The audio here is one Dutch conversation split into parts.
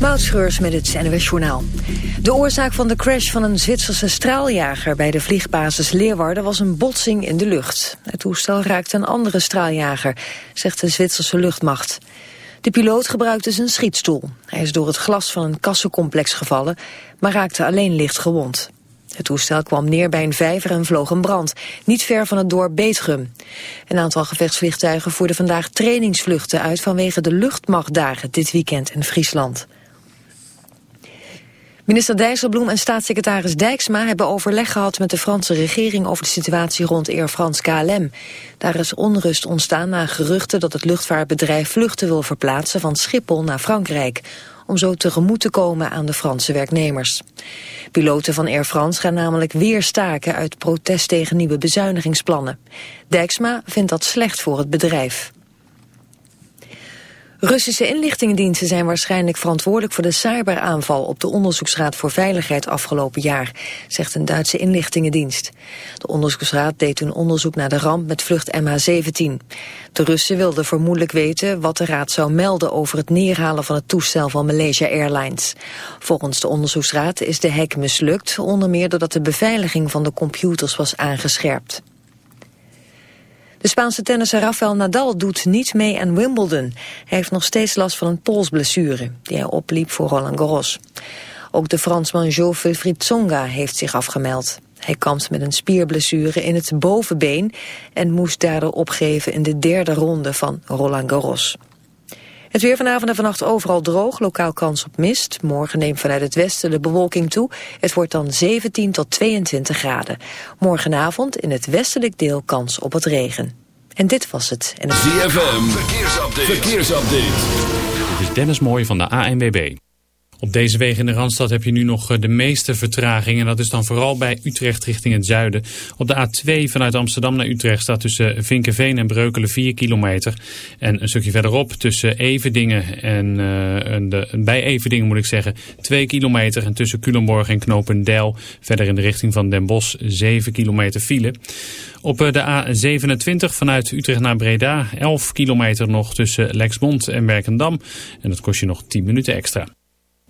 Moutschreurs met het NWS Journaal. De oorzaak van de crash van een Zwitserse straaljager bij de vliegbasis Leeuwarden was een botsing in de lucht. Het toestel raakte een andere straaljager, zegt de Zwitserse luchtmacht. De piloot gebruikte zijn schietstoel. Hij is door het glas van een kassencomplex gevallen, maar raakte alleen licht gewond. Het toestel kwam neer bij een vijver en vloog een brand, niet ver van het dorp Beetgum. Een aantal gevechtsvliegtuigen voerden vandaag trainingsvluchten uit vanwege de luchtmachtdagen dit weekend in Friesland. Minister Dijsselbloem en staatssecretaris Dijksma hebben overleg gehad met de Franse regering over de situatie rond Air France KLM. Daar is onrust ontstaan na geruchten dat het luchtvaartbedrijf vluchten wil verplaatsen van Schiphol naar Frankrijk om zo tegemoet te komen aan de Franse werknemers. Piloten van Air France gaan namelijk weer staken uit protest tegen nieuwe bezuinigingsplannen. Dijksma vindt dat slecht voor het bedrijf. Russische inlichtingendiensten zijn waarschijnlijk verantwoordelijk voor de cyberaanval op de Onderzoeksraad voor Veiligheid afgelopen jaar, zegt een Duitse inlichtingendienst. De onderzoeksraad deed toen onderzoek naar de ramp met vlucht MH17. De Russen wilden vermoedelijk weten wat de raad zou melden over het neerhalen van het toestel van Malaysia Airlines. Volgens de onderzoeksraad is de hack mislukt, onder meer doordat de beveiliging van de computers was aangescherpt. De Spaanse tennisser Rafael Nadal doet niet mee aan Wimbledon. Hij heeft nog steeds last van een polsblessure die hij opliep voor Roland Garros. Ook de Fransman Jo-Wilfried heeft zich afgemeld. Hij kampt met een spierblessure in het bovenbeen en moest daardoor opgeven in de derde ronde van Roland Garros. Het weer vanavond en vannacht overal droog, lokaal kans op mist. Morgen neemt vanuit het westen de bewolking toe. Het wordt dan 17 tot 22 graden. Morgenavond in het westelijk deel kans op het regen. En dit was het. En ZFM, verkeersupdate. verkeersupdate. Dit is Dennis Mooij van de ANWB. Op deze wegen in de Randstad heb je nu nog eh, de meeste vertraging. En dat is dan vooral bij Utrecht richting het zuiden. Op de A2 vanuit Amsterdam naar Utrecht staat tussen Vinkenveen en Breukelen 4 kilometer. En een stukje verderop tussen Everdingen en uh, de, bij Everdingen moet ik zeggen 2 kilometer. En tussen Culemborg en Knopendijl verder in de richting van Den Bosch 7 kilometer file. Op eh, de A27 vanuit Utrecht naar Breda 11 kilometer nog tussen Lexmond en Werkendam. En dat kost je nog 10 minuten extra.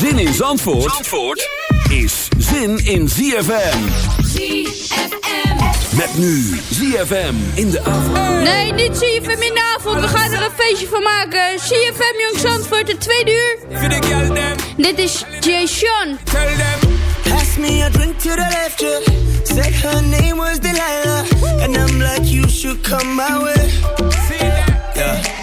Zin in Zandvoort, Zandvoort is zin in ZFM. ZFM. Met nu ZFM in de avond. Nee, niet ZFM in de avond. We gaan er een feestje van maken. ZFM Jong Zandvoort, de tweede uur. Dit is Jay Sean. Pass me a drink to the left, yeah. Said her name was Delilah. And I'm like, you should come my way. Yeah.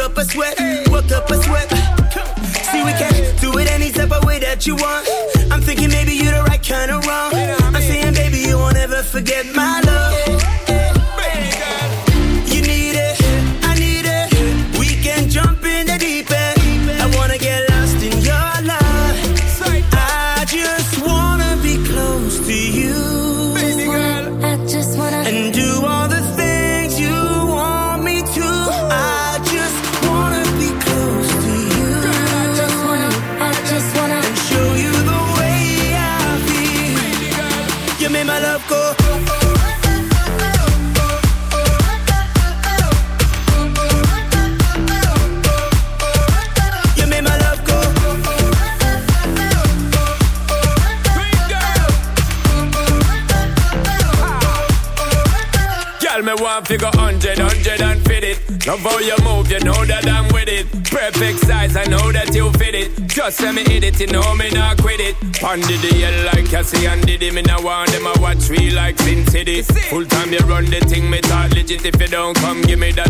Up a sweat, work up a sweat. See, we can do it any type of way that you want. I'm thinking maybe you're the right kind of wrong. I'm saying, baby, you won't ever forget my let me hit it, you know me not quit it. Pondy the hell like Cassie and Diddy. Me now want them, I watch me like Sin City. Full time you run the thing, me talk legit. If you don't come, give me that,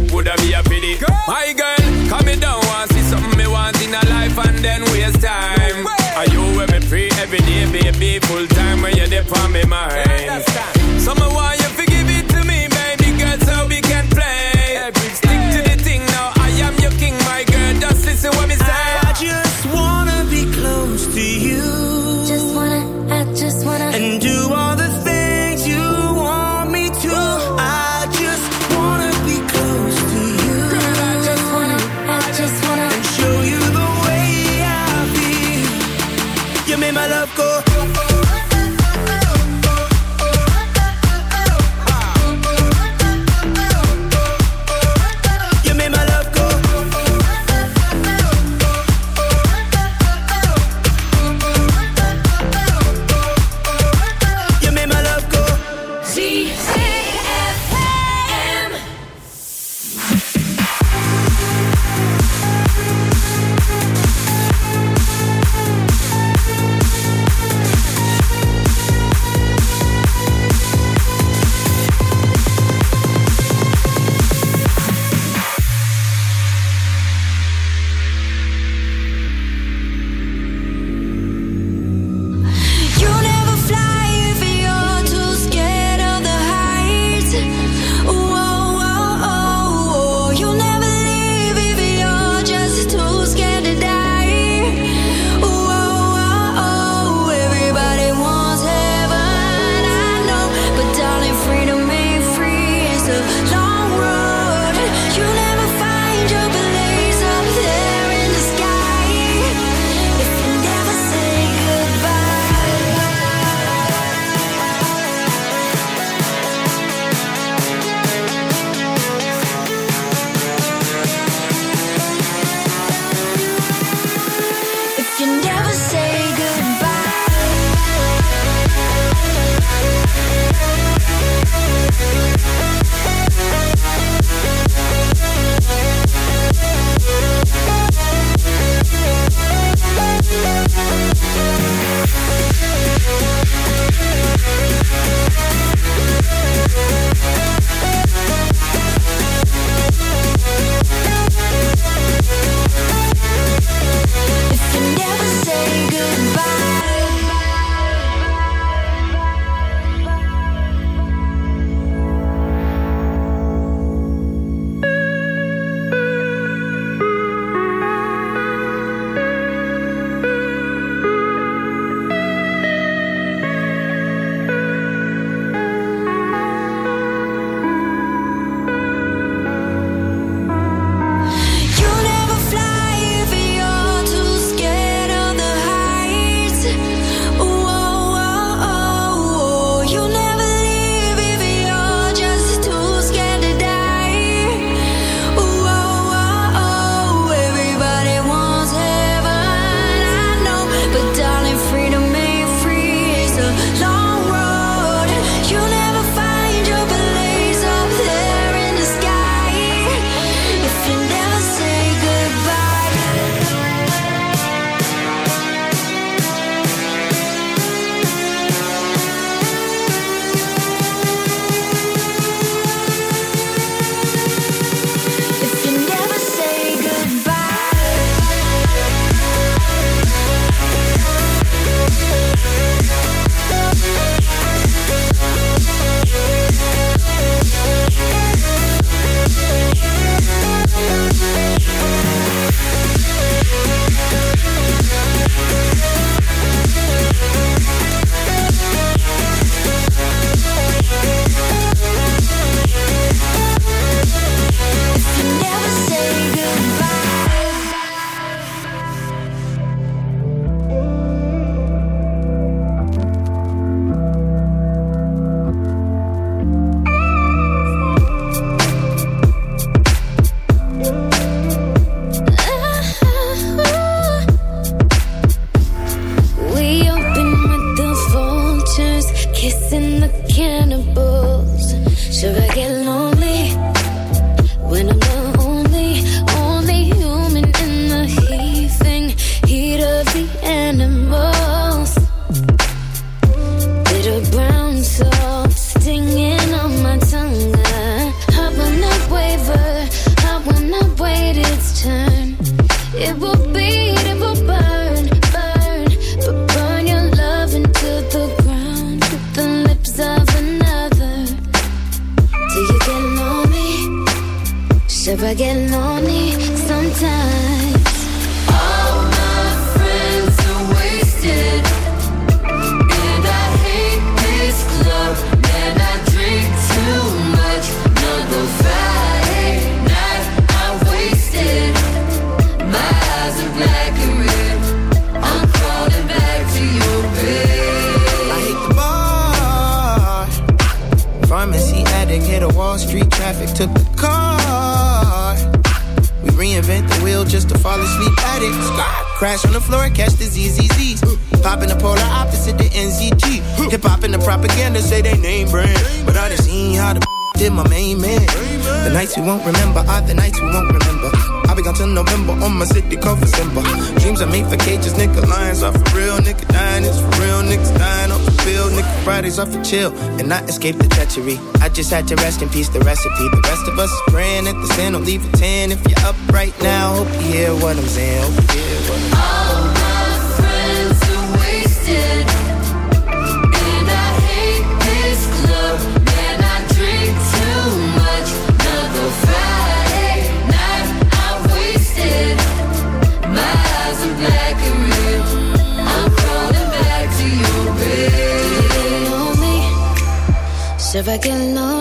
I just had to rest in peace, the recipe. The rest of us is praying at the sin. Don't leave a 10 if you're up right now. Hope you hear what I'm saying. Should I get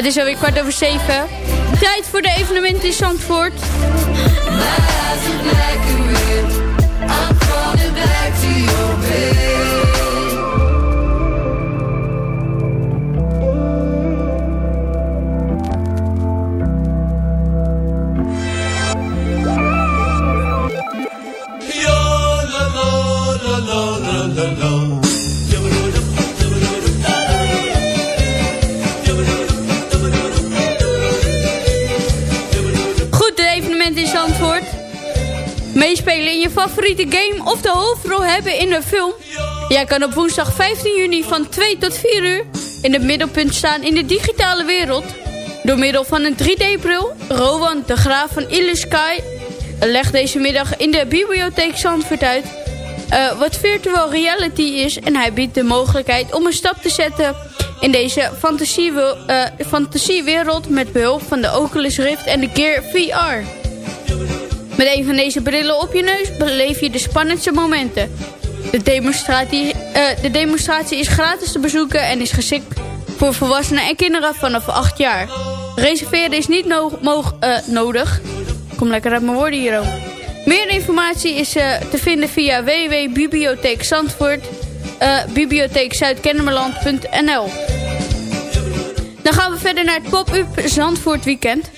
Het is alweer kwart over zeven. Tijd voor de evenementen in Zandvoort. Meespelen in je favoriete game of de hoofdrol hebben in een film. Jij kan op woensdag 15 juni van 2 tot 4 uur in het middelpunt staan in de digitale wereld. Door middel van een 3D-bril, Rowan de Graaf van Illusky legt deze middag in de bibliotheek Zandvoort uit eh, wat virtual reality is. En hij biedt de mogelijkheid om een stap te zetten in deze eh, fantasiewereld met behulp van de Oculus Rift en de Gear VR. Met een van deze brillen op je neus beleef je de spannendste momenten. De demonstratie, eh, de demonstratie is gratis te bezoeken en is geschikt voor volwassenen en kinderen vanaf 8 jaar. Reserveren is niet eh, nodig. Kom lekker uit mijn woorden hier. Meer informatie is eh, te vinden via www.bibliotheek Zandvoort, bibliotheekzuidkennemerland.nl Dan gaan we verder naar het Pop-up Zandvoort Weekend.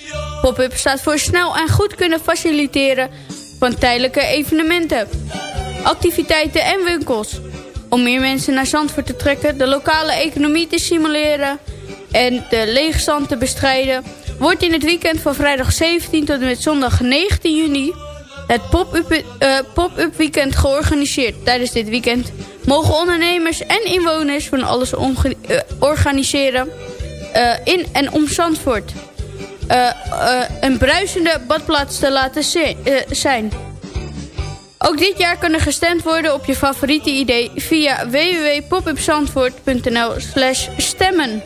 Pop-up staat voor snel en goed kunnen faciliteren van tijdelijke evenementen, activiteiten en winkels. Om meer mensen naar Zandvoort te trekken, de lokale economie te stimuleren en de leegstand te bestrijden... wordt in het weekend van vrijdag 17 tot en met zondag 19 juni... het pop-up eh, pop-up weekend georganiseerd. Tijdens dit weekend mogen ondernemers en inwoners van alles eh, organiseren... eh, in en om Zandvoort... Eh, eh, een bruisende badplaats te laten eh, zijn. Ook dit jaar kan er gestemd worden op je favoriete idee via www.popupsandvoort.nl/stemmen.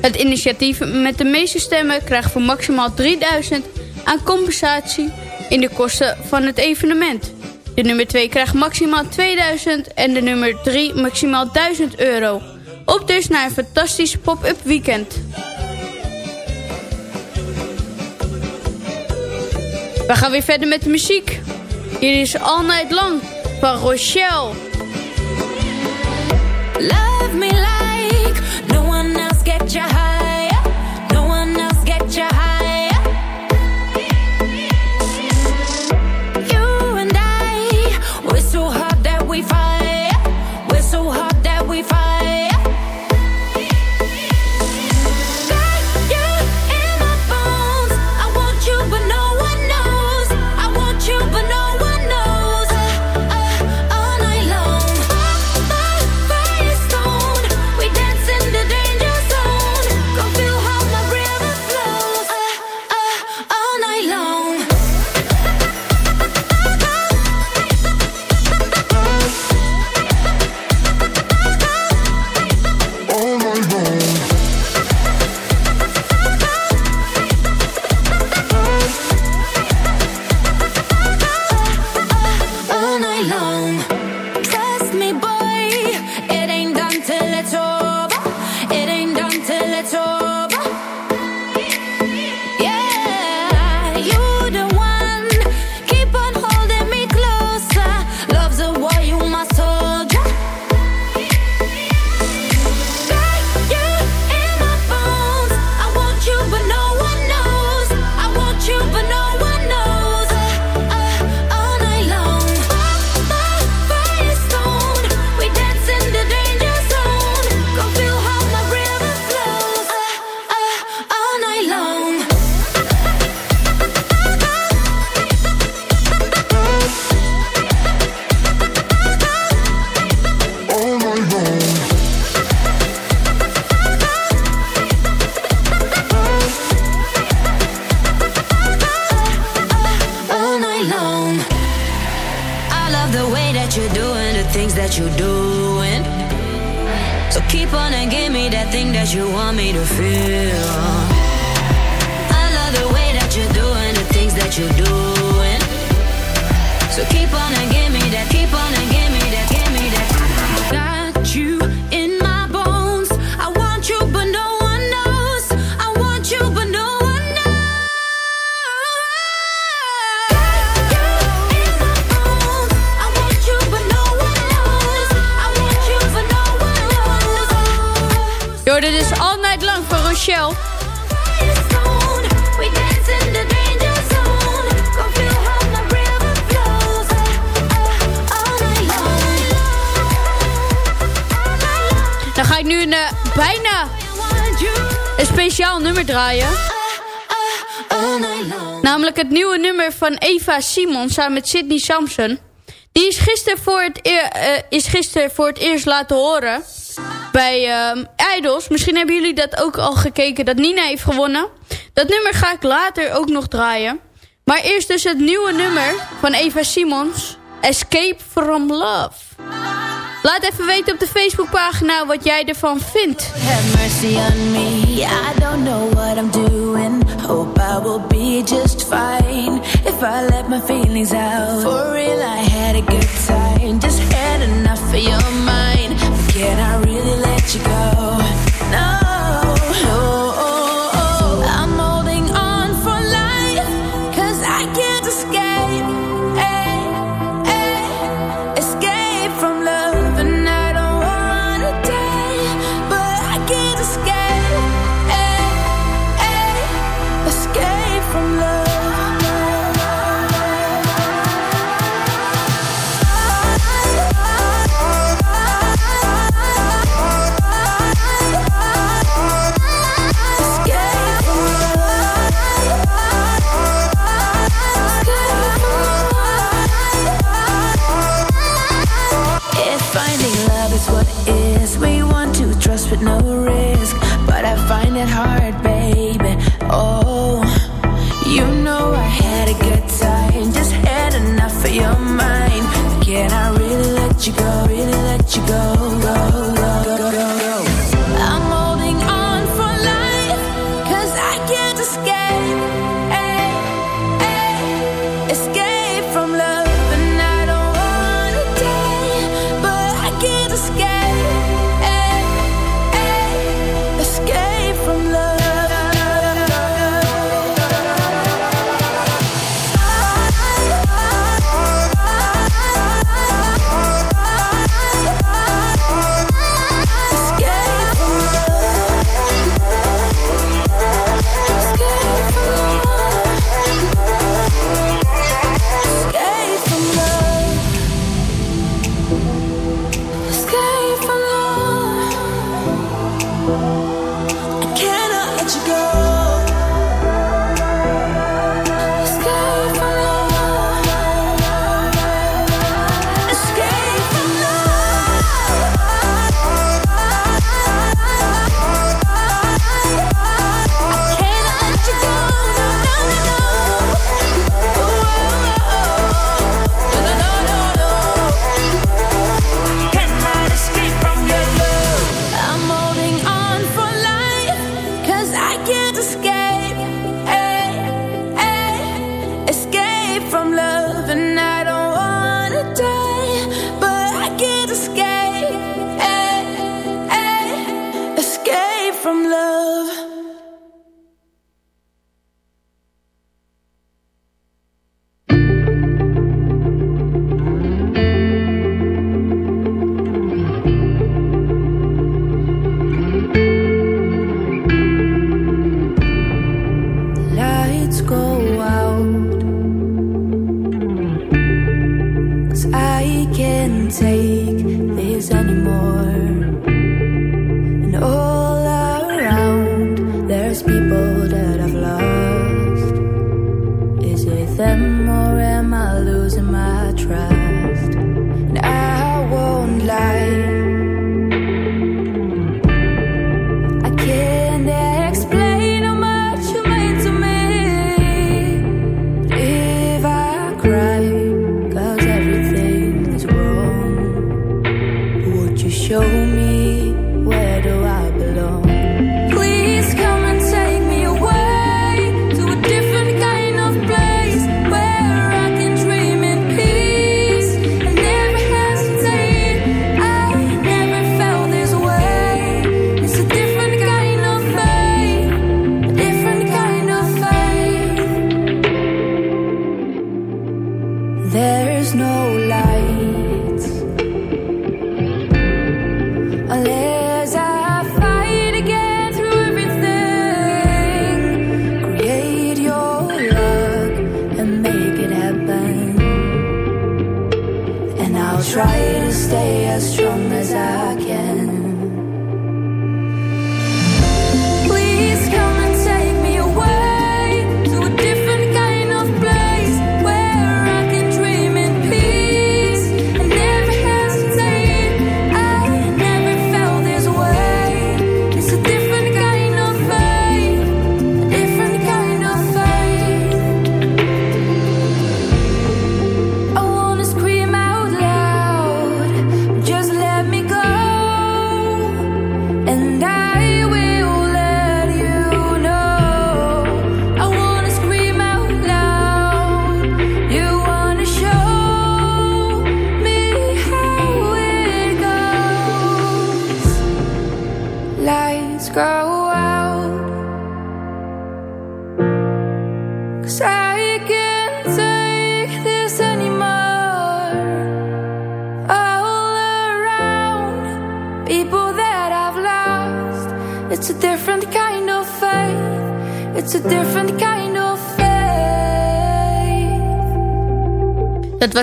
Het initiatief met de meeste stemmen krijgt voor maximaal 3000 aan compensatie in de kosten van het evenement. De nummer 2 krijgt maximaal 2000 en de nummer 3 maximaal 1000 euro. Op dus naar een fantastisch pop-up weekend. We gaan weer verder met de muziek. Hier is All Night Long van Rochelle. van Eva Simons samen met Sydney Samson. Die is gisteren voor het, eh, is voor het eerst laten horen bij ehm, Idols. Misschien hebben jullie dat ook al gekeken dat Nina heeft gewonnen. Dat nummer ga ik later ook nog draaien. Maar eerst dus het nieuwe nummer van Eva Simons. Escape from Love. Laat even weten op de Facebookpagina wat jij ervan vindt. Have mercy on me. what I'm doing. Hope I will be just fine if I let my feelings out. For real, I had a good time, just had enough of your mind. Can I really let you go?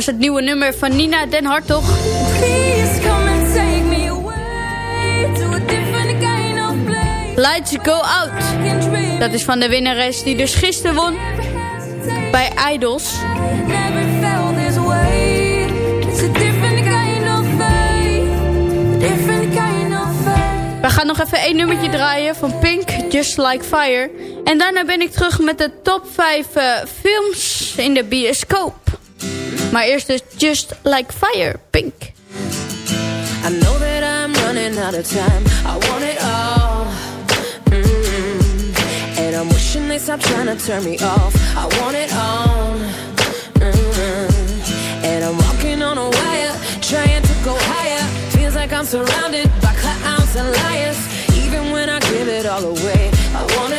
het nieuwe nummer van Nina Den Hartog. Lights Go Out. Dat is van de winnares die dus gisteren won bij Idols. We gaan nog even één nummertje draaien van Pink, Just Like Fire. En daarna ben ik terug met de top 5 eh, films in de bioscoop. Maar eerst are Just Like Fire, Pink. I know that I'm running out of time. I want it all. Mm -hmm. And I'm wishing they stop trying to turn me off. I want it all. Mm -hmm. And I'm walking on a wire, trying to go higher. Feels like I'm surrounded by clowns and liars. Even when I give it all away, I want it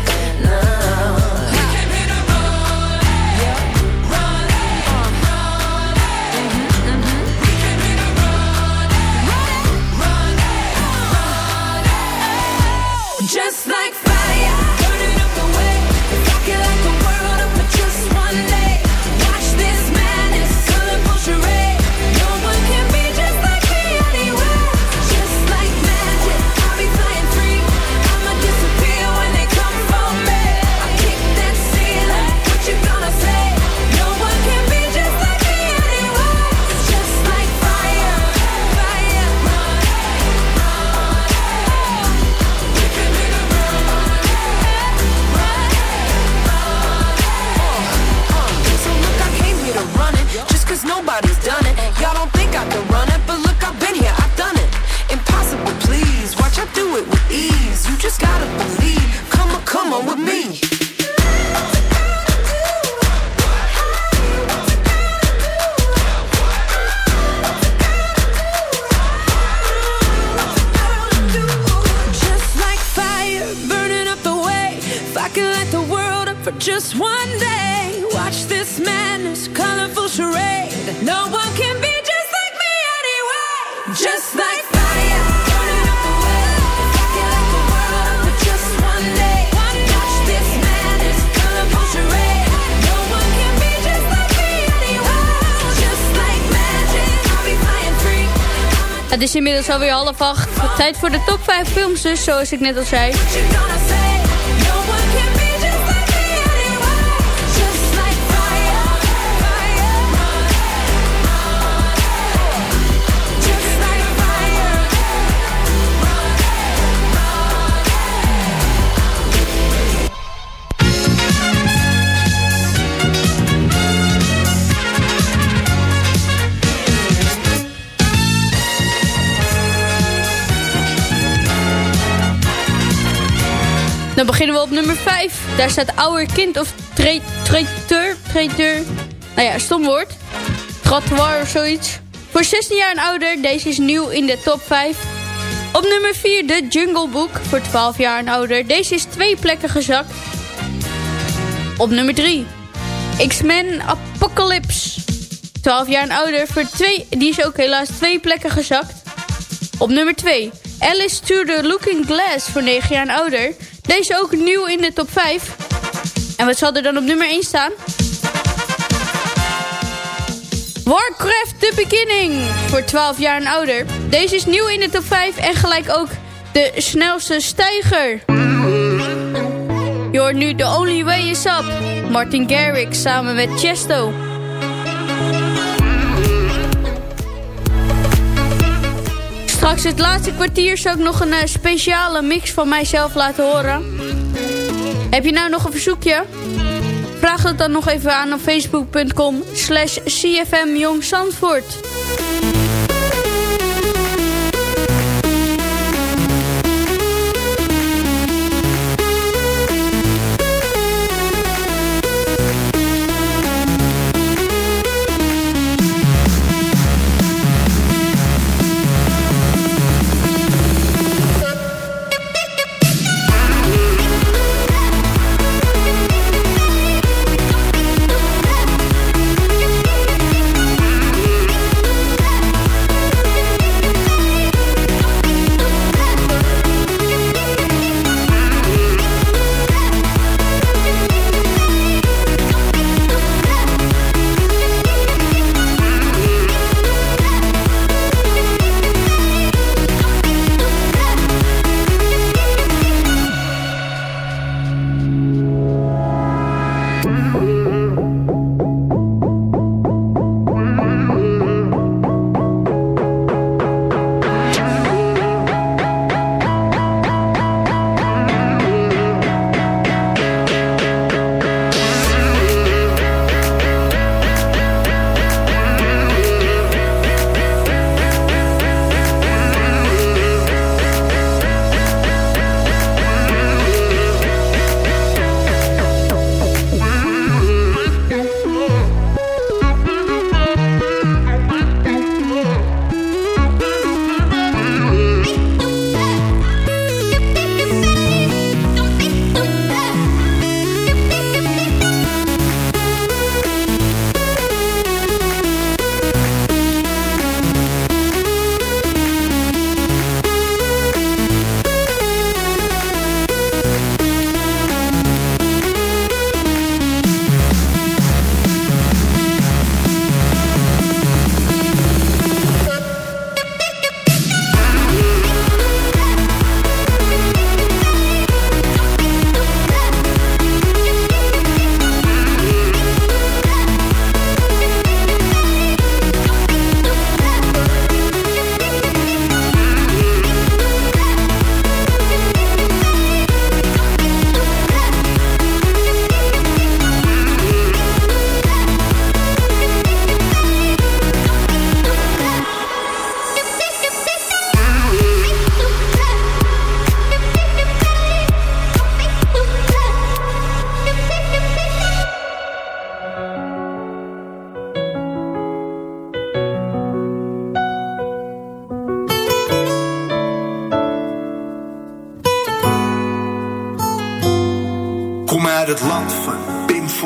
Is inmiddels alweer half acht. Tijd voor de top 5 films dus, zoals ik net al zei. Dan beginnen we op nummer 5. Daar staat ouder kind of tra- traiteur. Traiteur. Nou ja, stom woord. Trottoir of zoiets. Voor 16 jaar en ouder. Deze is nieuw in de top 5. Op nummer 4 de Jungle Book. Voor 12 jaar en ouder. Deze is twee plekken gezakt. Op nummer 3. X-Men Apocalypse. 12 jaar en ouder. Voor twee, die is ook helaas twee plekken gezakt. Op nummer 2. Alice to the Looking Glass voor 9 jaar en ouder. Deze ook nieuw in de top 5. En wat zal er dan op nummer 1 staan? Warcraft The Beginning voor 12 jaar en ouder. Deze is nieuw in de top 5 en gelijk ook de snelste stijger. Je nu The Only Way Is Up. Martin Garrix samen met Chesto. Straks het laatste kwartier zal ik nog een eh, speciale mix van mijzelf laten horen. Heb je nou nog een verzoekje? Vraag het dan nog even aan op facebook.com slash cfm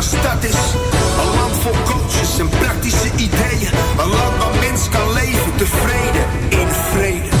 dan stad is. Een land vol coaches en praktische ideeën. Een land waar mens kan leven tevreden in vrede.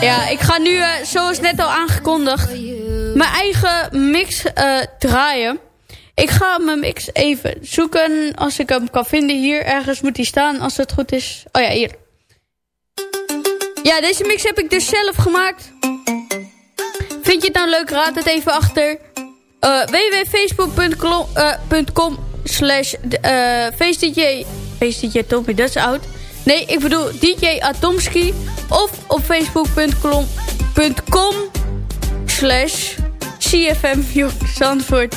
Ja, ik ga nu, eh, zoals net al aangekondigd, mijn eigen mix eh, draaien. Ik ga mijn mix even zoeken. Als ik hem kan vinden hier, ergens moet hij staan als het goed is. Oh ja, hier. Ja, deze mix heb ik dus zelf gemaakt. Vind je het nou leuk? Raad het even achter. Uh, www.facebook.com slash. Feestdj Tommy, dat is oud. Nee, ik bedoel DJ Atomski. Of op facebook.com slash CFM Zandvoort.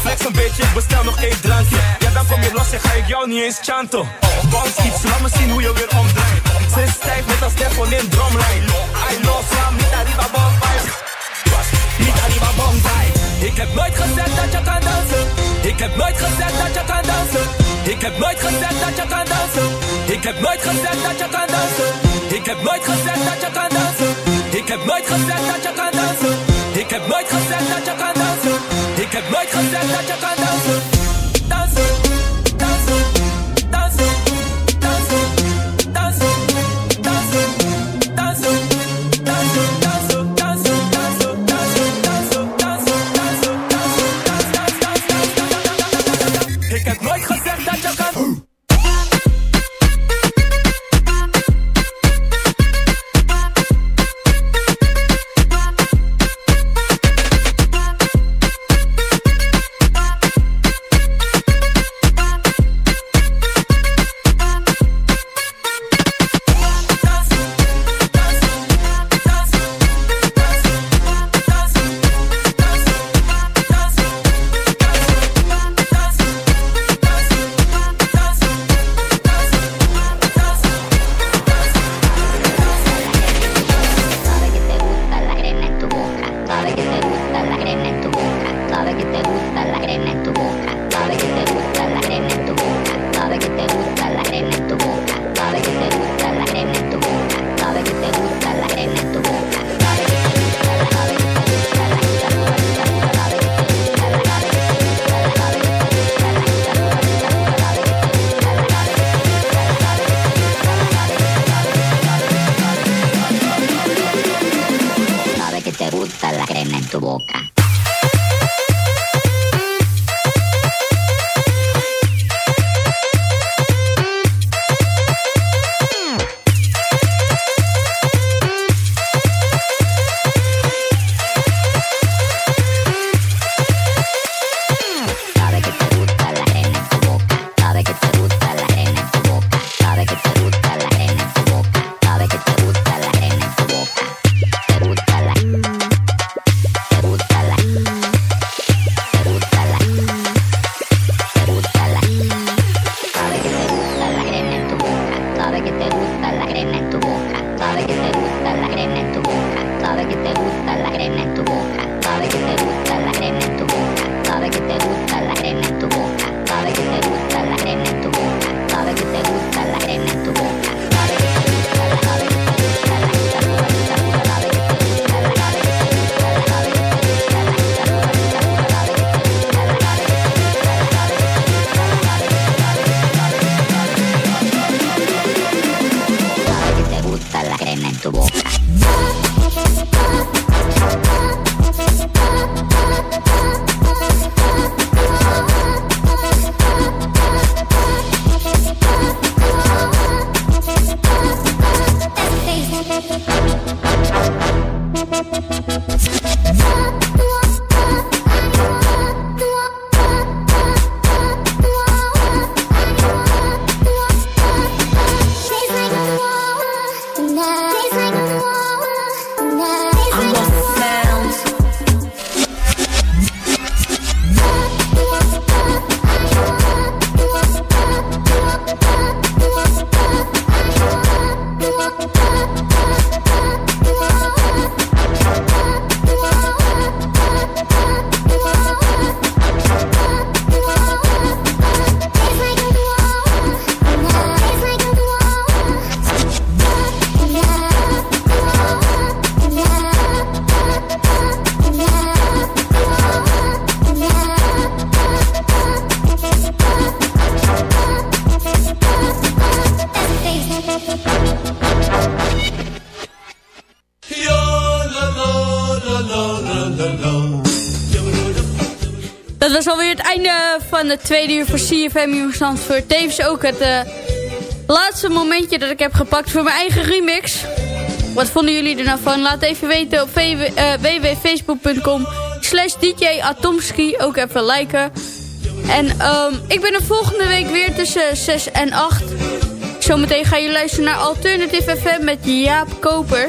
Flex een beetje, ik bestel nog één drankje. Ja, dan kom je los en ga ik jou niet eens chanten. Bounce iets, laat me zien hoe je weer omdraait. Ze is stijf met als Stefan in drumline. I know slam, niet arriba bom Niet arriba bom Ik heb nooit gezegd dat je kan dansen. Ik heb nooit gezegd dat je kan dansen. Ik heb nooit gezegd dat je kan dansen. Ik heb nooit gezegd dat je kan dansen. Ik heb nooit gezegd dat je kan dansen. Ik heb nooit gezegd dat je kan dansen. Ik heb nooit gezegd dat je kan dansen. Ik heb nooit gezegd dat je kan dansen. Dansen. tu boca. Het tweede uur voor CFM Jong Zandvoort. Tevens ook het eh, laatste momentje dat ik heb gepakt voor mijn eigen remix. Wat vonden jullie er nou van? Laat even weten op eh, www.facebook.com slash DJ Atomski. Ook even liken. En ehm, ik ben er volgende week weer tussen 6 en 8. Zometeen ga je luisteren naar Alternative FM met Jaap Koper.